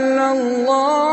إلا الله